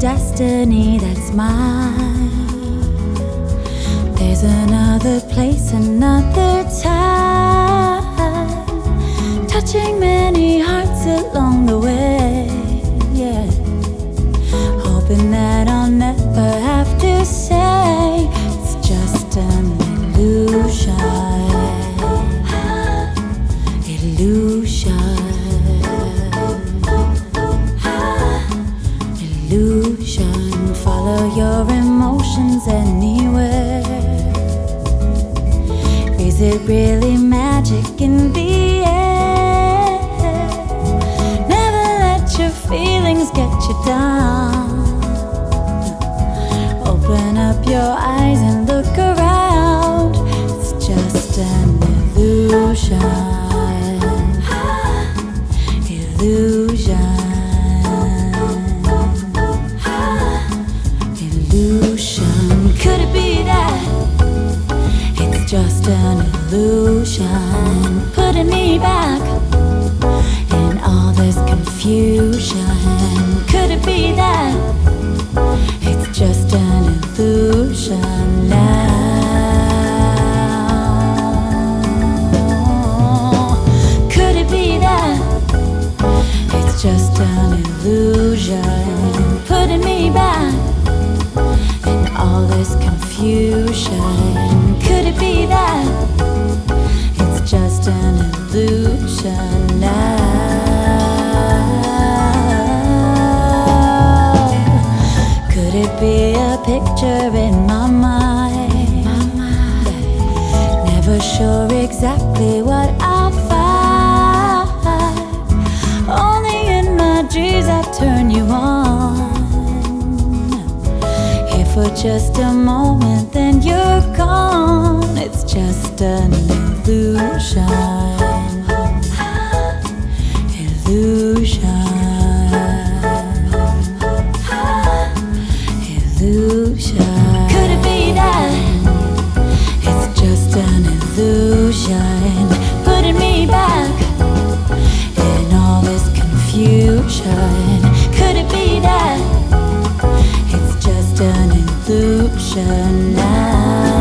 destiny that's mine. There's another place, another time, touching many hearts along the way. Is it really magic in the air? Never let your feelings get you down. Open up your eyes just an illusion? Putting me back in all this confusion. Could it be that it's just an illusion now? Could it be that it's just an illusion? Putting me back in all this confusion. Be that it's just an illusion now? Could it be a picture in my mind? Never sure exactly what I'll find. Only in my dreams I turn you on. Just a moment, then you're gone. It's just an illusion. Illusion. Illusion. Could it be that it's just an illusion? Putting me back in all this confusion. Now?